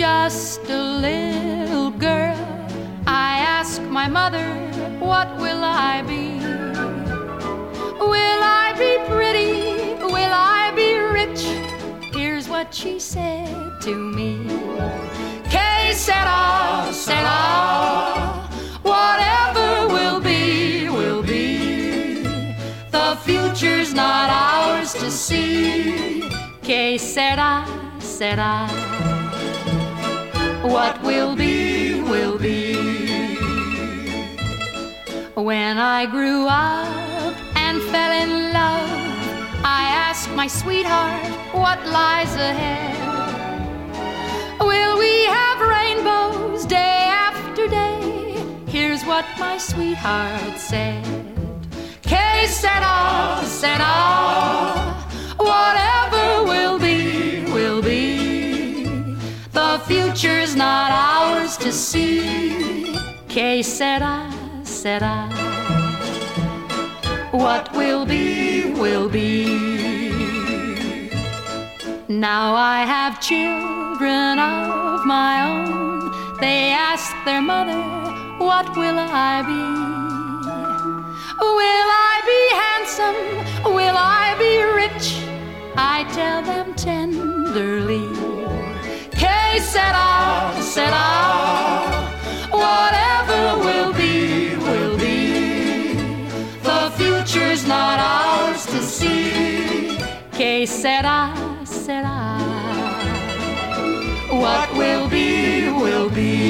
just a little girl, I asked my mother, What will I be? Will I be pretty? Will I be rich? Here's what she said to me. Que sera, sera, whatever will be, will be. The future's not ours to see. Que sera, sera. What will be, will be. When I grew up and fell in love, I asked my sweetheart what lies ahead. Will we have rainbows day after day? Here's what my sweetheart said. Que sera, sera, future's not ours to see. Que sera, sera. What will be, will be. Now I have children of my own. They ask their mother, What will I be? Will I be handsome? Will I be rich? I tell them tenderly. Que sera, Que sera, sera. What will be, will be.